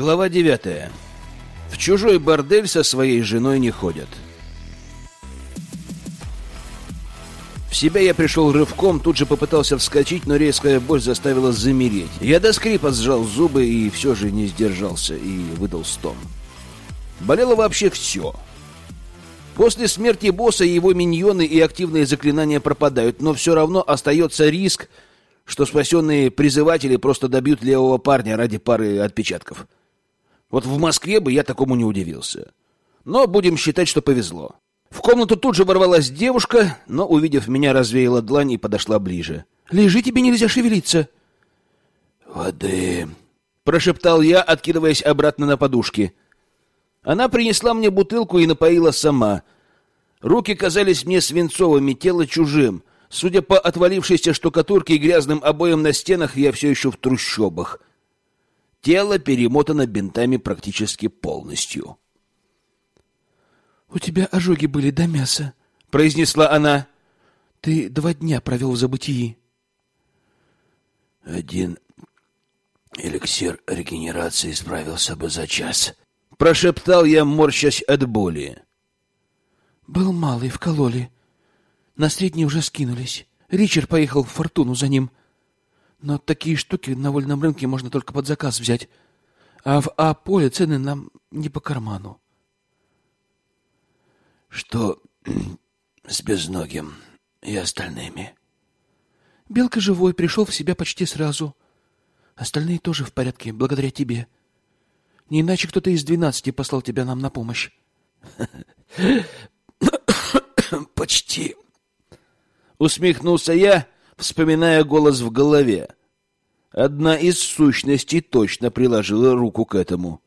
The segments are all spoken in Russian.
Глава девятая. В чужой бордель со своей женой не ходят. В себя я пришел рывком, тут же попытался вскочить, но резкая боль заставила замереть. Я до скрипа сжал зубы и все же не сдержался и выдал стон. Болело вообще все. После смерти босса его миньоны и активные заклинания пропадают, но все равно остается риск, что спасенные призыватели просто добьют левого парня ради пары отпечатков. Вот в Москве бы я такому не удивился. Но будем считать, что повезло. В комнату тут же ворвалась девушка, но, увидев меня, развеяла длань и подошла ближе. «Лежи, тебе нельзя шевелиться!» «Воды!» — прошептал я, откидываясь обратно на подушки. Она принесла мне бутылку и напоила сама. Руки казались мне свинцовыми, тело чужим. Судя по отвалившейся штукатурке и грязным обоям на стенах, я все еще в трущобах. Тело перемотано бинтами практически полностью. «У тебя ожоги были до мяса», — произнесла она. «Ты два дня провел в забытии». «Один эликсир регенерации справился бы за час», — прошептал я, морщась от боли. «Был малый, вкололи. На средний уже скинулись. Ричард поехал в Фортуну за ним. Но такие штуки на вольном рынке можно только под заказ взять. А в А-поле цены нам не по карману». Что с безногим и остальными? Белка живой, пришел в себя почти сразу. Остальные тоже в порядке, благодаря тебе. Не иначе кто-то из двенадцати послал тебя нам на помощь. Почти. Усмехнулся я, вспоминая голос в голове. Одна из сущностей точно приложила руку к этому.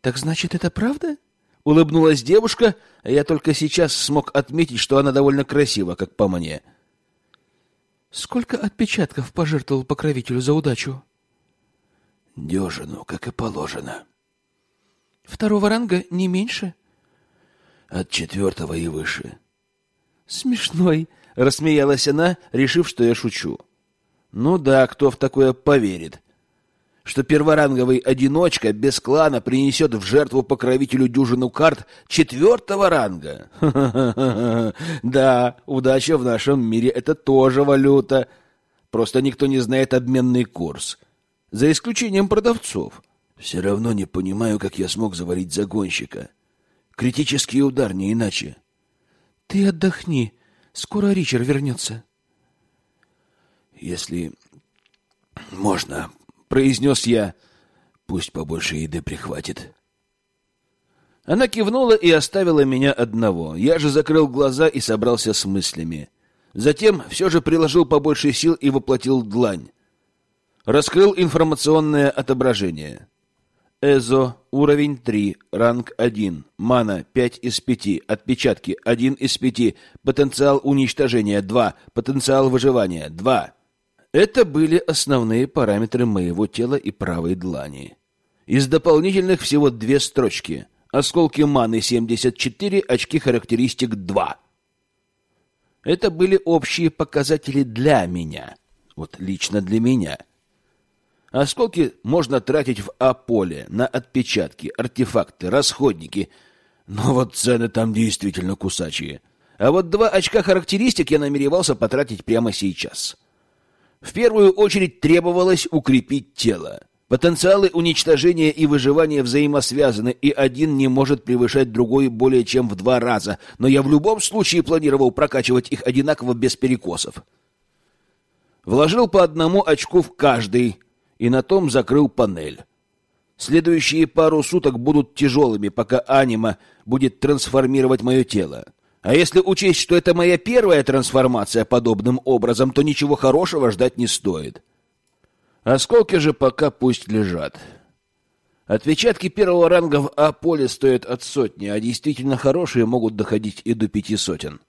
Так значит, это правда? Улыбнулась девушка, а я только сейчас смог отметить, что она довольно красива, как по мне. Сколько отпечатков пожертвовал покровителю за удачу? Дюжину, как и положено. Второго ранга не меньше? От четвертого и выше. Смешной, рассмеялась она, решив, что я шучу. Ну да, кто в такое поверит? что перворанговый одиночка без клана принесет в жертву покровителю дюжину карт четвертого ранга. Да, удача в нашем мире — это тоже валюта. Просто никто не знает обменный курс. За исключением продавцов. Все равно не понимаю, как я смог завалить загонщика. Критический удар, не иначе. Ты отдохни. Скоро Ричард вернется. Если можно, произнес я. Пусть побольше еды прихватит. Она кивнула и оставила меня одного. Я же закрыл глаза и собрался с мыслями. Затем все же приложил побольше сил и воплотил длань. Раскрыл информационное отображение. Эзо, уровень 3, ранг 1, мана 5 из 5, отпечатки 1 из 5, потенциал уничтожения 2, потенциал выживания 2. Это были основные параметры моего тела и правой длани. Из дополнительных всего две строчки. Осколки маны 74, очки характеристик 2. Это были общие показатели для меня. Вот лично для меня. Осколки можно тратить в А-поле, на отпечатки, артефакты, расходники. Но вот цены там действительно кусачие. А вот два очка характеристик я намеревался потратить прямо сейчас. — в первую очередь требовалось укрепить тело. Потенциалы уничтожения и выживания взаимосвязаны, и один не может превышать другой более чем в два раза, но я в любом случае планировал прокачивать их одинаково без перекосов. Вложил по одному очку в каждый, и на том закрыл панель. Следующие пару суток будут тяжелыми, пока анима будет трансформировать мое тело. А если учесть, что это моя первая трансформация подобным образом, то ничего хорошего ждать не стоит. Осколки же пока пусть лежат. Отпечатки первого ранга в А-поле стоят от сотни, а действительно хорошие могут доходить и до пяти сотен.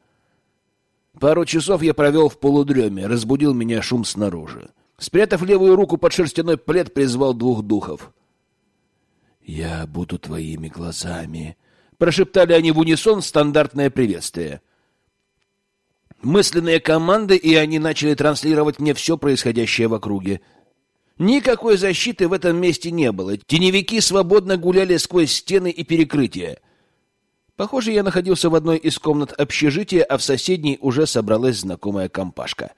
Пару часов я провел в полудреме, разбудил меня шум снаружи. Спрятав левую руку под шерстяной плед, призвал двух духов. «Я буду твоими глазами», Прошептали они в унисон стандартное приветствие. Мысленные команды, и они начали транслировать мне все происходящее в округе. Никакой защиты в этом месте не было. Теневики свободно гуляли сквозь стены и перекрытия. Похоже, я находился в одной из комнат общежития, а в соседней уже собралась знакомая компашка.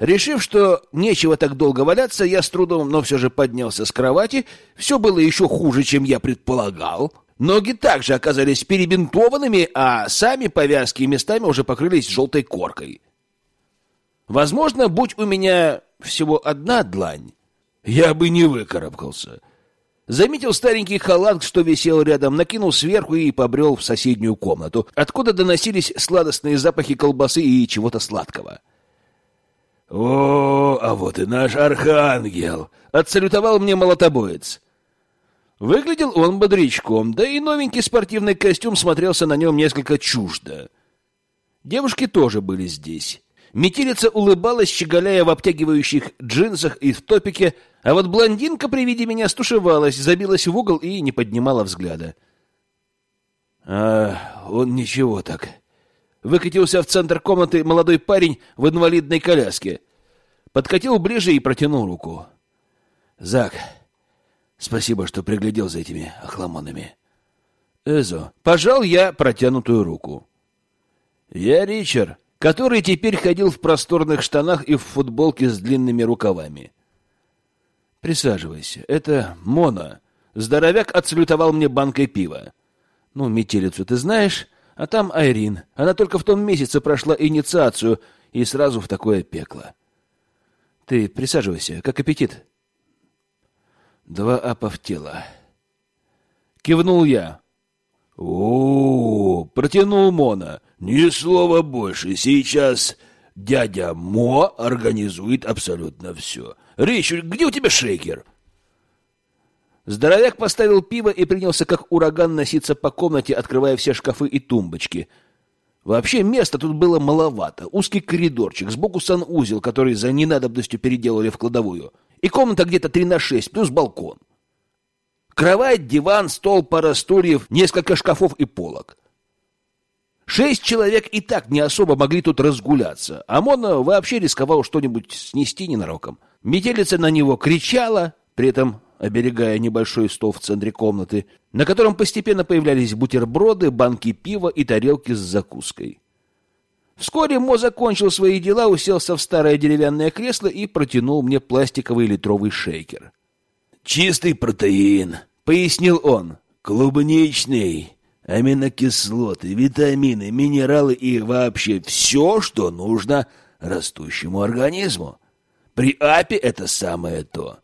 Решив, что нечего так долго валяться, я с трудом, но все же поднялся с кровати. Все было еще хуже, чем я предполагал. Ноги также оказались перебинтованными, а сами повязки местами уже покрылись желтой коркой. Возможно, будь у меня всего одна длань, я бы не выкарабкался. Заметил старенький халат, что висел рядом, накинул сверху и побрел в соседнюю комнату, откуда доносились сладостные запахи колбасы и чего-то сладкого. «О, а вот и наш архангел!» — отсалютовал мне молотобоец. Выглядел он бодрячком, да и новенький спортивный костюм смотрелся на нем несколько чуждо. Девушки тоже были здесь. Метелица улыбалась, щеголяя в обтягивающих джинсах и в топике, а вот блондинка при виде меня стушевалась, забилась в угол и не поднимала взгляда. А, он ничего так. Выкатился в центр комнаты молодой парень в инвалидной коляске. Подкатил ближе и протянул руку. Зак, спасибо, что приглядел за этими охламонами. Эзо, пожал я протянутую руку. Я Ричард, который теперь ходил в просторных штанах и в футболке с длинными рукавами. Присаживайся. Это Мона. Здоровяк отсалютовал мне банкой пива. Ну, метелицу ты знаешь, а там Айрин. Она только в том месяце прошла инициацию и сразу в такое пекло. Ты присаживайся. Как аппетит? Два тело. Кивнул я. О, протянул Мона. Ни слова больше. Сейчас дядя Мо организует абсолютно все. Речь, где у тебя шейкер? Здоровяк поставил пиво и принялся как ураган носиться по комнате, открывая все шкафы и тумбочки. Вообще места тут было маловато. Узкий коридорчик, сбоку санузел, который за ненадобностью переделали в кладовую. И комната где-то 3 на 6, плюс балкон. Кровать, диван, стол, пара стульев, несколько шкафов и полок. Шесть человек и так не особо могли тут разгуляться, Мона вообще рисковал что-нибудь снести ненароком. Метелица на него кричала, при этом оберегая небольшой стол в центре комнаты, на котором постепенно появлялись бутерброды, банки пива и тарелки с закуской. Вскоре Мо закончил свои дела, уселся в старое деревянное кресло и протянул мне пластиковый литровый шейкер. «Чистый протеин», — пояснил он, — «клубничный, аминокислоты, витамины, минералы и вообще все, что нужно растущему организму. При апе это самое то.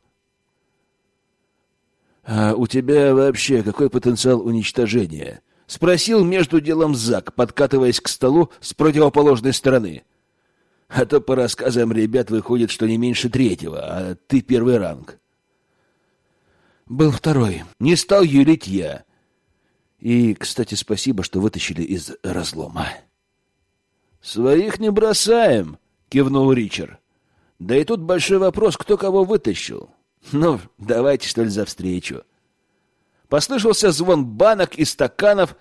А у тебя вообще какой потенциал уничтожения? Спросил между делом Зак, подкатываясь к столу с противоположной стороны. А то по рассказам ребят выходит, что не меньше третьего, а ты первый ранг. Был второй. Не стал юлить я. И, кстати, спасибо, что вытащили из разлома. Своих не бросаем, кивнул Ричард. Да и тут большой вопрос, кто кого вытащил. Ну, давайте, что ли, за встречу. Послышался звон банок и стаканов.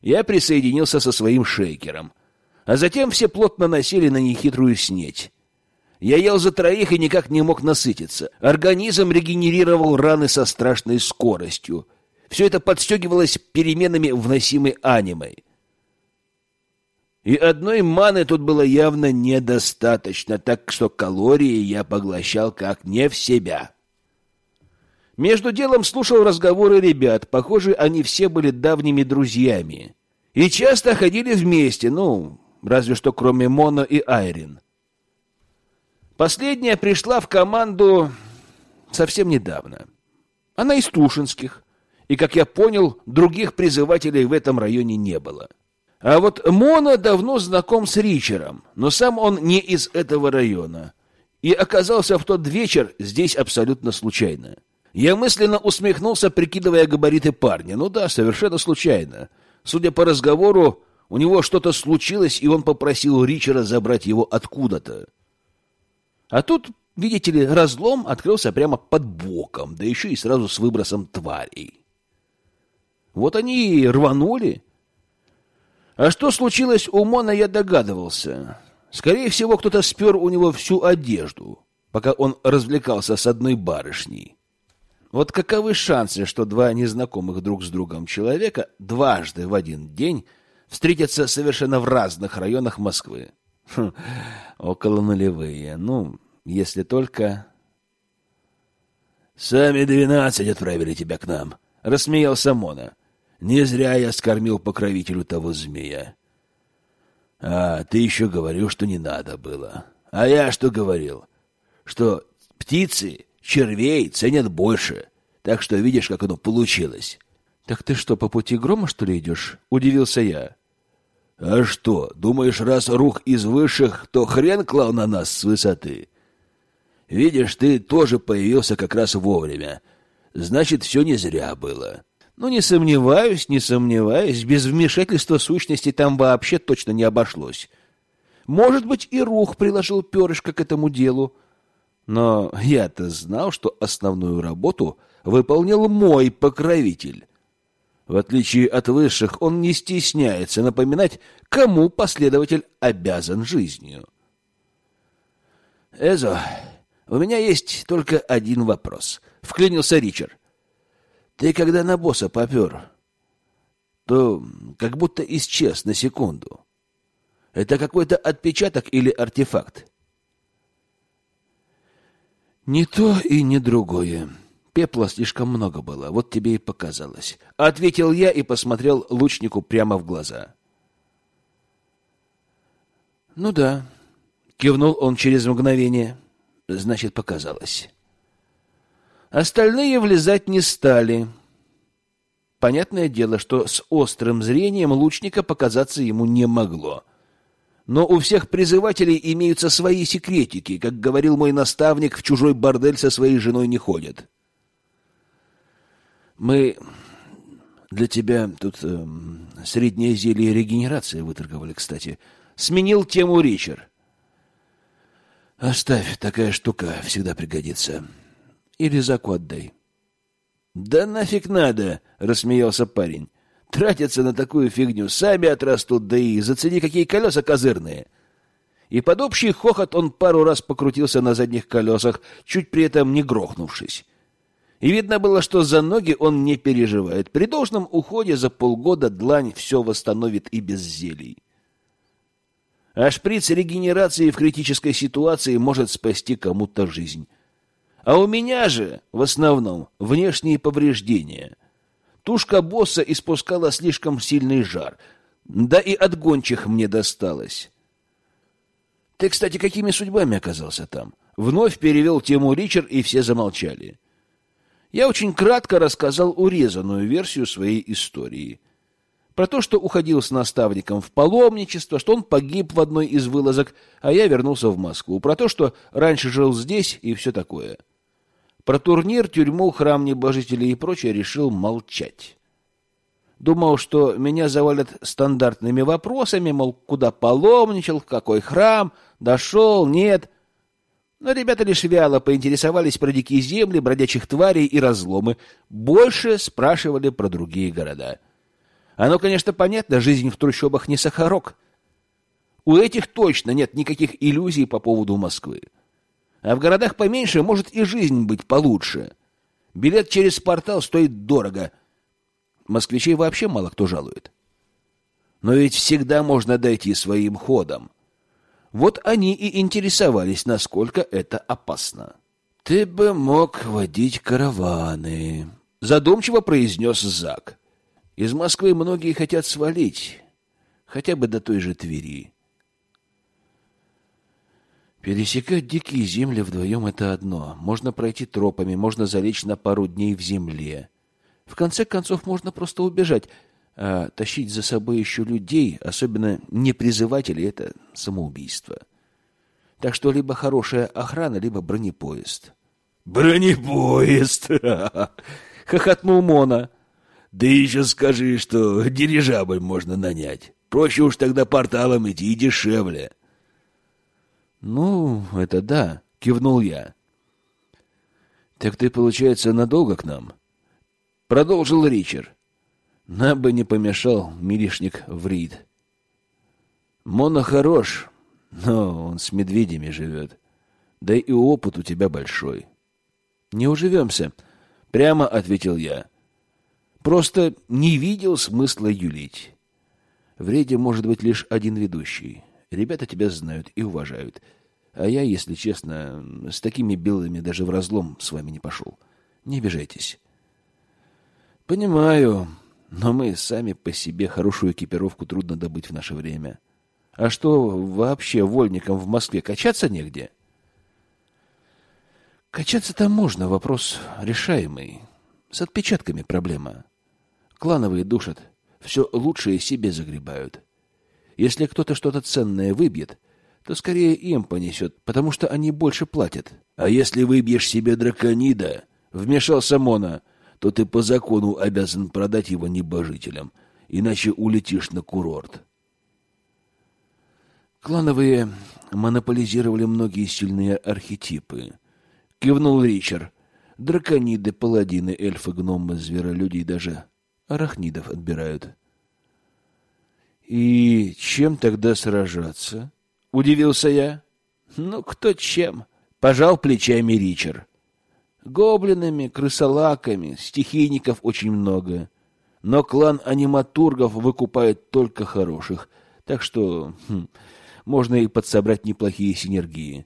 Я присоединился со своим шейкером. А затем все плотно насели на нехитрую снеть. Я ел за троих и никак не мог насытиться. Организм регенерировал раны со страшной скоростью. Все это подстегивалось переменами, вносимой анимой. И одной маны тут было явно недостаточно, так что калории я поглощал как не в себя. Между делом слушал разговоры ребят. Похоже, они все были давними друзьями. И часто ходили вместе, ну, разве что кроме Моно и Айрин. Последняя пришла в команду совсем недавно. Она из Тушинских. И, как я понял, других призывателей в этом районе не было. — а вот Мона давно знаком с Ричером, но сам он не из этого района. И оказался в тот вечер здесь абсолютно случайно. Я мысленно усмехнулся, прикидывая габариты парня. Ну да, совершенно случайно. Судя по разговору, у него что-то случилось, и он попросил Ричера забрать его откуда-то. А тут, видите ли, разлом открылся прямо под боком, да еще и сразу с выбросом тварей. Вот они и рванули. А что случилось у Мона, я догадывался. Скорее всего, кто-то спер у него всю одежду. пока он развлекался с одной барышней. Вот каковы шансы, что два незнакомых друг с другом человека дважды в один день встретятся совершенно в разных районах Москвы? Хм, около нулевые. Ну, если только... «Сами двенадцать отправили тебя к нам», — рассмеялся Мона. «Не зря я скормил покровителю того змея. А ты еще говорил, что не надо было. А я что говорил? Что птицы червей ценят больше. Так что видишь, как оно получилось. Так ты что, по пути грома, что ли, идешь? Удивился я. А что, думаешь, раз рух из высших, то хрен клал на нас с высоты? Видишь, ты тоже появился как раз вовремя. Значит, все не зря было. Ну, не сомневаюсь, не сомневаюсь, без вмешательства сущности там вообще точно не обошлось. Может быть, и рух приложил перышко к этому делу. Но я-то знал, что основную работу выполнил мой покровитель. В отличие от высших, он не стесняется напоминать, кому последователь обязан жизнью. «Эзо, у меня есть только один вопрос», — вклинился Ричард. «Ты когда на босса попер, то как будто исчез на секунду. Это какой-то отпечаток или артефакт?» «Не то и не другое», Пепла слишком много было, вот тебе и показалось. Ответил я и посмотрел лучнику прямо в глаза. Ну да, кивнул он через мгновение. Значит, показалось. Остальные влезать не стали. Понятное дело, что с острым зрением лучника показаться ему не могло. Но у всех призывателей имеются свои секретики, как говорил мой наставник, в чужой бордель со своей женой не ходят. Мы для тебя тут э, среднее зелье регенерации выторговали, кстати. Сменил тему Ричард. Оставь, такая штука всегда пригодится. Или заку отдай. Да нафиг надо, рассмеялся парень. Тратятся на такую фигню, сами отрастут, да и зацени, какие колеса козырные. И под общий хохот он пару раз покрутился на задних колесах, чуть при этом не грохнувшись. И видно было, что за ноги он не переживает. При должном уходе за полгода длань все восстановит и без зелий. А шприц регенерации в критической ситуации может спасти кому-то жизнь. А у меня же, в основном, внешние повреждения. Тушка босса испускала слишком сильный жар. Да и от гончих мне досталось. Ты, кстати, какими судьбами оказался там? Вновь перевел тему Ричард, и все замолчали. — я очень кратко рассказал урезанную версию своей истории. Про то, что уходил с наставником в паломничество, что он погиб в одной из вылазок, а я вернулся в Москву. Про то, что раньше жил здесь и все такое. Про турнир, тюрьму, храм небожителей и прочее решил молчать. Думал, что меня завалят стандартными вопросами, мол, куда паломничал, какой храм, дошел, нет — но ребята лишь вяло поинтересовались про дикие земли, бродячих тварей и разломы. Больше спрашивали про другие города. Оно, конечно, понятно, жизнь в трущобах не сахарок. У этих точно нет никаких иллюзий по поводу Москвы. А в городах поменьше может и жизнь быть получше. Билет через портал стоит дорого. Москвичей вообще мало кто жалует. Но ведь всегда можно дойти своим ходом. Вот они и интересовались, насколько это опасно. «Ты бы мог водить караваны», — задумчиво произнес Зак. «Из Москвы многие хотят свалить, хотя бы до той же Твери». Пересекать дикие земли вдвоем — это одно. Можно пройти тропами, можно залечь на пару дней в земле. В конце концов, можно просто убежать — а тащить за собой еще людей, особенно не призывателей, это самоубийство. Так что либо хорошая охрана, либо бронепоезд. «Бронепоезд!» — хохотнул Мона. «Да еще скажи, что дирижабль можно нанять. Проще уж тогда порталом идти и дешевле». «Ну, это да», — кивнул я. «Так ты, получается, надолго к нам?» Продолжил Ричард. Нам бы не помешал милишник Врид. Мона хорош, но он с медведями живет. Да и опыт у тебя большой. Не уживемся, прямо ответил я. Просто не видел смысла юлить. В рейде может быть лишь один ведущий. Ребята тебя знают и уважают. А я, если честно, с такими белыми даже в разлом с вами не пошел. Не обижайтесь. Понимаю, но мы сами по себе хорошую экипировку трудно добыть в наше время. А что, вообще вольникам в Москве качаться негде? Качаться там можно, вопрос решаемый. С отпечатками проблема. Клановые душат, все лучшее себе загребают. Если кто-то что-то ценное выбьет, то скорее им понесет, потому что они больше платят. А если выбьешь себе драконида, вмешался Мона, то ты по закону обязан продать его небожителям, иначе улетишь на курорт. Клановые монополизировали многие сильные архетипы. Кивнул Ричард. Дракониды, паладины, эльфы, гномы, зверолюди и даже арахнидов отбирают. И чем тогда сражаться? Удивился я. Ну, кто чем? Пожал плечами Ричард. Гоблинами, крысолаками, стихийников очень много. Но клан аниматургов выкупает только хороших, так что хм, можно и подсобрать неплохие синергии.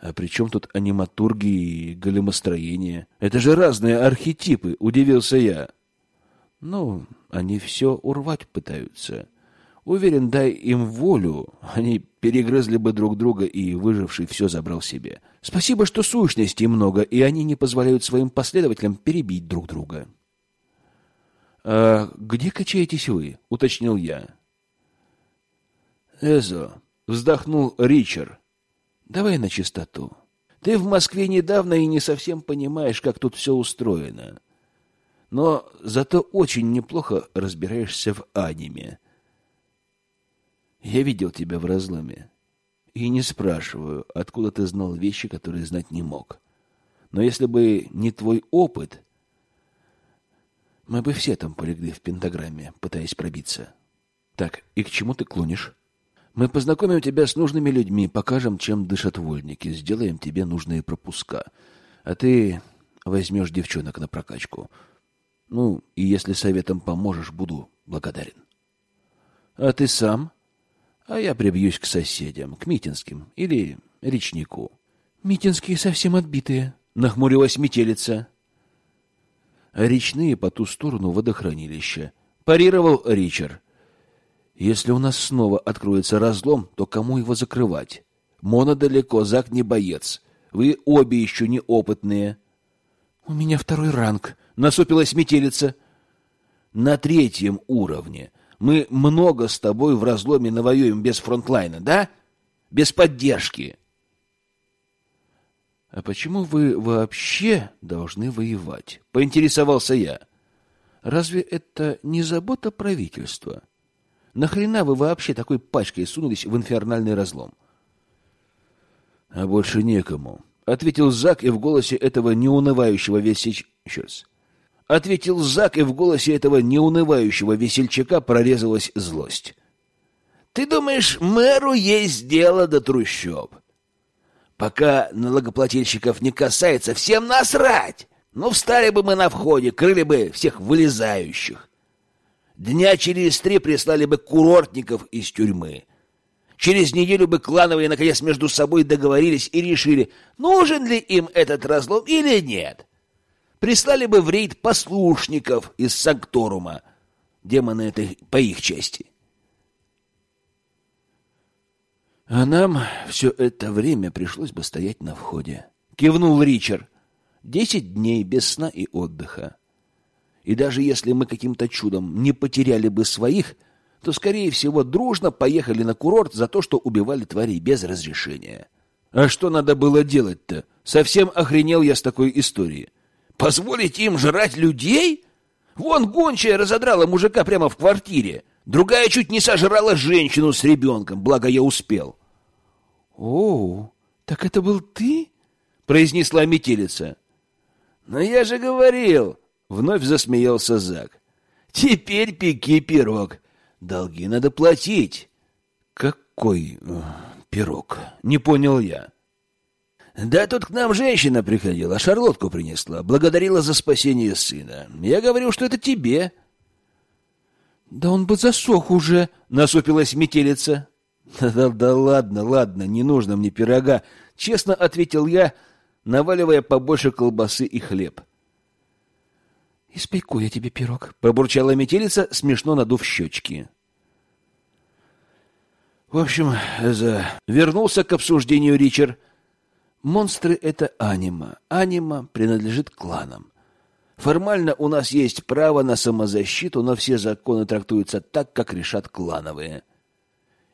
А при чем тут аниматурги и големостроение? Это же разные архетипы, удивился я. Ну, они все урвать пытаются. Уверен, дай им волю, они перегрызли бы друг друга, и выживший все забрал себе. Спасибо, что сущностей много, и они не позволяют своим последователям перебить друг друга. «А где качаетесь вы?» — уточнил я. «Эзо», — вздохнул Ричард. «Давай на чистоту. Ты в Москве недавно и не совсем понимаешь, как тут все устроено. Но зато очень неплохо разбираешься в аниме». Я видел тебя в разломе. И не спрашиваю, откуда ты знал вещи, которые знать не мог. Но если бы не твой опыт, мы бы все там полегли в пентаграмме, пытаясь пробиться. Так, и к чему ты клонишь? Мы познакомим тебя с нужными людьми, покажем, чем дышат вольники, сделаем тебе нужные пропуска. А ты возьмешь девчонок на прокачку. Ну, и если советом поможешь, буду благодарен. А ты сам? а я прибьюсь к соседям, к Митинским или Речнику. — Митинские совсем отбитые, — нахмурилась метелица. — А речные по ту сторону водохранилища. Парировал Ричард. — Если у нас снова откроется разлом, то кому его закрывать? Мона далеко, Зак не боец. Вы обе еще не опытные. — У меня второй ранг, — насупилась метелица. — На третьем уровне. — мы много с тобой в разломе навоюем без фронтлайна, да? Без поддержки. А почему вы вообще должны воевать? Поинтересовался я. Разве это не забота правительства? Нахрена вы вообще такой пачкой сунулись в инфернальный разлом? А больше некому, ответил Зак, и в голосе этого неунывающего. Еще раз ответил Зак, и в голосе этого неунывающего весельчака прорезалась злость. Ты думаешь, мэру есть дело до трущоб? Пока налогоплательщиков не касается, всем насрать. Ну, встали бы мы на входе, крыли бы всех вылезающих. Дня через три прислали бы курортников из тюрьмы. Через неделю бы клановые наконец между собой договорились и решили, нужен ли им этот разлом или нет прислали бы в рейд послушников из Санкторума. Демоны это по их части. А нам все это время пришлось бы стоять на входе. Кивнул Ричард. Десять дней без сна и отдыха. И даже если мы каким-то чудом не потеряли бы своих, то, скорее всего, дружно поехали на курорт за то, что убивали тварей без разрешения. А что надо было делать-то? Совсем охренел я с такой историей. Позволить им жрать людей? Вон гончая разодрала мужика прямо в квартире. Другая чуть не сожрала женщину с ребенком, благо я успел. — О, так это был ты? — произнесла метелица. — Но я же говорил, — вновь засмеялся Зак. — Теперь пеки пирог. Долги надо платить. — Какой э, пирог? — не понял я. Да тут к нам женщина приходила, шарлотку принесла, благодарила за спасение сына. Я говорю, что это тебе. Да он бы засох уже, насупилась метелица. Да, да ладно, ладно, не нужно мне пирога, честно ответил я, наваливая побольше колбасы и хлеб. Испеку я тебе пирог, пробурчала метелица, смешно надув щечки. В общем, за... вернулся к обсуждению Ричард. Монстры — это анима. Анима принадлежит кланам. Формально у нас есть право на самозащиту, но все законы трактуются так, как решат клановые.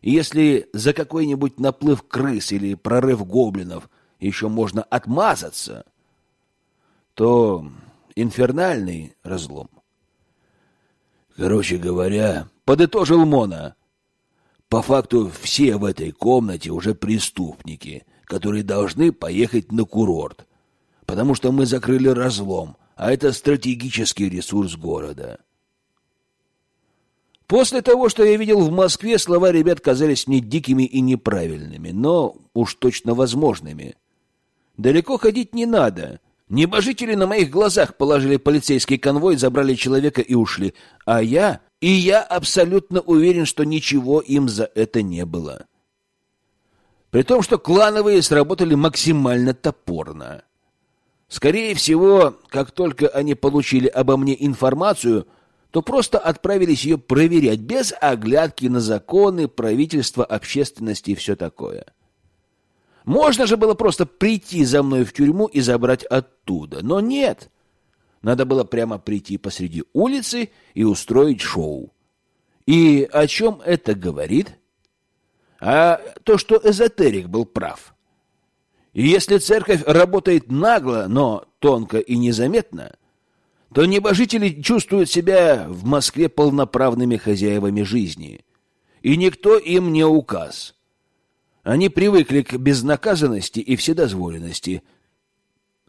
Если за какой-нибудь наплыв крыс или прорыв гоблинов еще можно отмазаться, то инфернальный разлом. Короче говоря, подытожил Мона, по факту все в этой комнате уже преступники, которые должны поехать на курорт, потому что мы закрыли разлом, а это стратегический ресурс города. После того, что я видел в Москве, слова ребят казались мне дикими и неправильными, но уж точно возможными. Далеко ходить не надо. Небожители на моих глазах положили полицейский конвой, забрали человека и ушли. А я... И я абсолютно уверен, что ничего им за это не было. При том, что клановые сработали максимально топорно. Скорее всего, как только они получили обо мне информацию, то просто отправились ее проверять без оглядки на законы, правительство, общественности и все такое. Можно же было просто прийти за мной в тюрьму и забрать оттуда, но нет. Надо было прямо прийти посреди улицы и устроить шоу. И о чем это говорит? А то, что эзотерик был прав. И если церковь работает нагло, но тонко и незаметно, то небожители чувствуют себя в Москве полноправными хозяевами жизни. И никто им не указ. Они привыкли к безнаказанности и вседозволенности.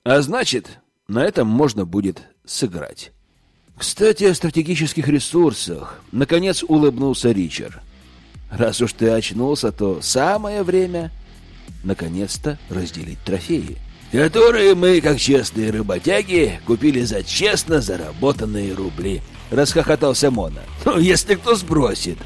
А значит, на этом можно будет сыграть. Кстати, о стратегических ресурсах. Наконец улыбнулся Ричард. Раз уж ты очнулся, то самое время наконец-то разделить трофеи. Которые мы, как честные работяги, купили за честно заработанные рубли. Расхохотался Мона. Ну, если кто сбросит.